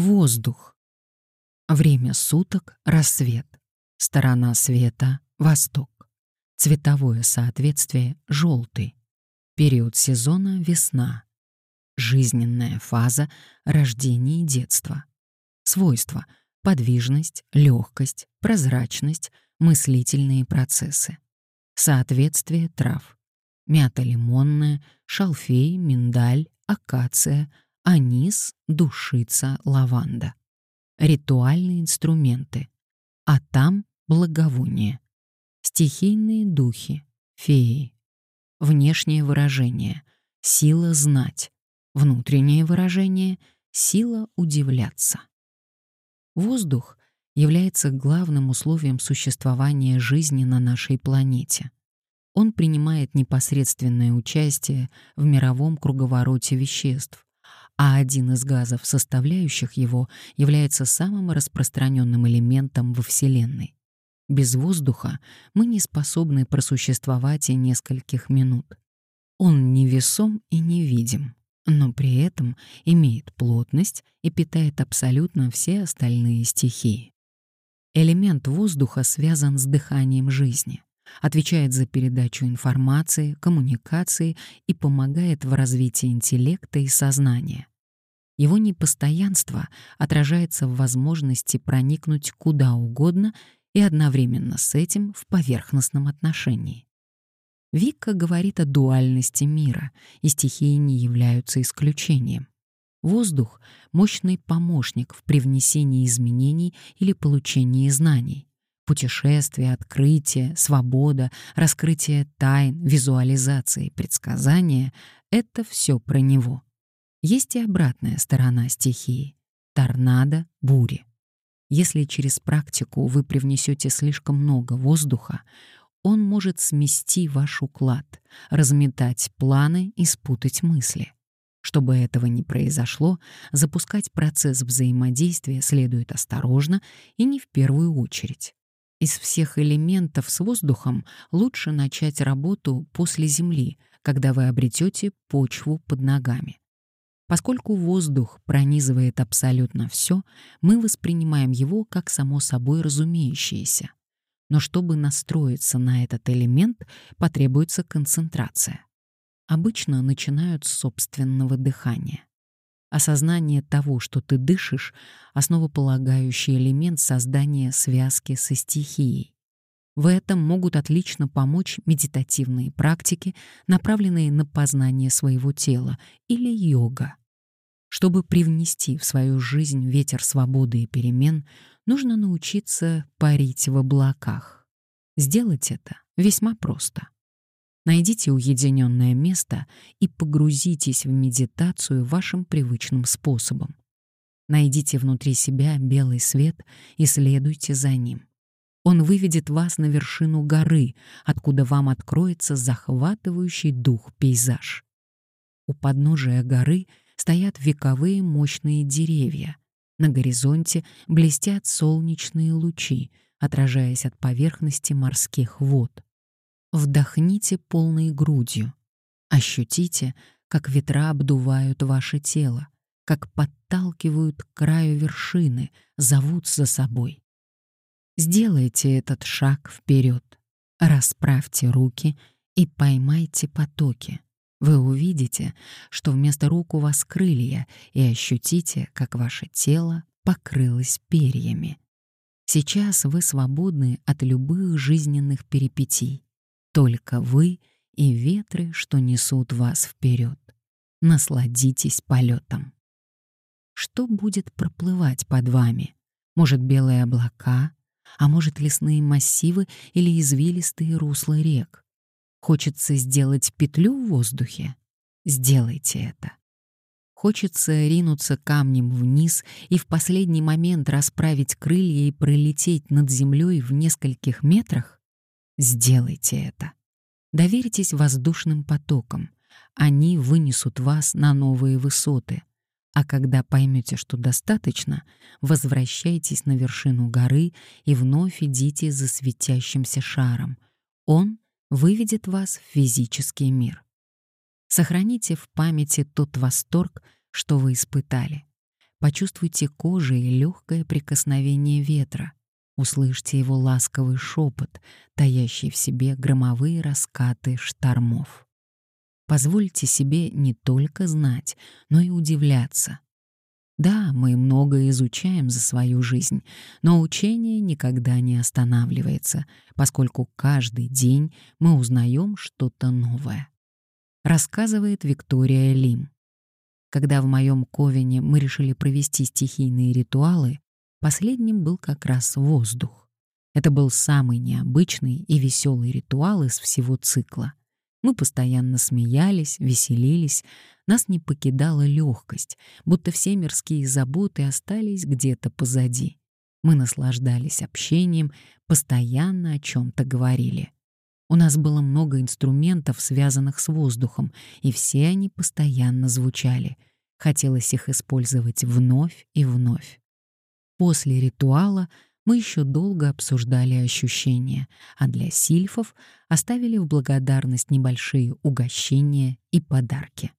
Воздух. Время суток — рассвет. Сторона света — восток. Цветовое соответствие — желтый. Период сезона — весна. Жизненная фаза — рождение и детство. Свойства — подвижность, легкость, прозрачность, мыслительные процессы. Соответствие трав. Мята лимонная, шалфей, миндаль, акация, анис, душица, лаванда. Ритуальные инструменты. А там благовоние. Стихийные духи, феи. Внешнее выражение — сила знать. Внутреннее выражение — сила удивляться. Воздух является главным условием существования жизни на нашей планете. Он принимает непосредственное участие в мировом круговороте веществ, а один из газов, составляющих его, является самым распространенным элементом во Вселенной. Без воздуха мы не способны просуществовать и нескольких минут. Он невесом и невидим, но при этом имеет плотность и питает абсолютно все остальные стихии. Элемент воздуха связан с дыханием жизни отвечает за передачу информации, коммуникации и помогает в развитии интеллекта и сознания. Его непостоянство отражается в возможности проникнуть куда угодно и одновременно с этим в поверхностном отношении. Вика говорит о дуальности мира, и стихии не являются исключением. Воздух — мощный помощник в привнесении изменений или получении знаний путешествия, открытия, свобода, раскрытие тайн, визуализации, предсказания — это все про него. Есть и обратная сторона стихии — торнадо, бури. Если через практику вы привнесете слишком много воздуха, он может смести ваш уклад, разметать планы и спутать мысли. Чтобы этого не произошло, запускать процесс взаимодействия следует осторожно и не в первую очередь. Из всех элементов с воздухом лучше начать работу после Земли, когда вы обретете почву под ногами. Поскольку воздух пронизывает абсолютно все, мы воспринимаем его как само собой разумеющееся. Но чтобы настроиться на этот элемент, потребуется концентрация. Обычно начинают с собственного дыхания. Осознание того, что ты дышишь — основополагающий элемент создания связки со стихией. В этом могут отлично помочь медитативные практики, направленные на познание своего тела, или йога. Чтобы привнести в свою жизнь ветер свободы и перемен, нужно научиться парить в облаках. Сделать это весьма просто. Найдите уединенное место и погрузитесь в медитацию вашим привычным способом. Найдите внутри себя белый свет и следуйте за ним. Он выведет вас на вершину горы, откуда вам откроется захватывающий дух пейзаж. У подножия горы стоят вековые мощные деревья. На горизонте блестят солнечные лучи, отражаясь от поверхности морских вод. Вдохните полной грудью. Ощутите, как ветра обдувают ваше тело, как подталкивают к краю вершины, зовут за собой. Сделайте этот шаг вперед, расправьте руки и поймайте потоки. Вы увидите, что вместо рук у вас крылья, и ощутите, как ваше тело покрылось перьями. Сейчас вы свободны от любых жизненных перипетий. Только вы и ветры, что несут вас вперед. Насладитесь полетом. Что будет проплывать под вами? Может, белые облака, а может, лесные массивы или извилистые русла рек? Хочется сделать петлю в воздухе? Сделайте это. Хочется ринуться камнем вниз и в последний момент расправить крылья и пролететь над землей в нескольких метрах? Сделайте это. Доверьтесь воздушным потокам. Они вынесут вас на новые высоты. А когда поймете, что достаточно, возвращайтесь на вершину горы и вновь идите за светящимся шаром. Он выведет вас в физический мир. Сохраните в памяти тот восторг, что вы испытали. Почувствуйте кожей легкое прикосновение ветра. Услышьте его ласковый шепот, таящий в себе громовые раскаты штормов. Позвольте себе не только знать, но и удивляться. Да, мы много изучаем за свою жизнь, но учение никогда не останавливается, поскольку каждый день мы узнаем что-то новое. Рассказывает Виктория Лим. Когда в моем ковине мы решили провести стихийные ритуалы, последним был как раз воздух. Это был самый необычный и веселый ритуал из всего цикла. Мы постоянно смеялись, веселились, нас не покидала легкость, будто все мирские заботы остались где-то позади. Мы наслаждались общением, постоянно о чем-то говорили. У нас было много инструментов, связанных с воздухом, и все они постоянно звучали. Хотелось их использовать вновь и вновь. После ритуала мы еще долго обсуждали ощущения, а для сильфов оставили в благодарность небольшие угощения и подарки.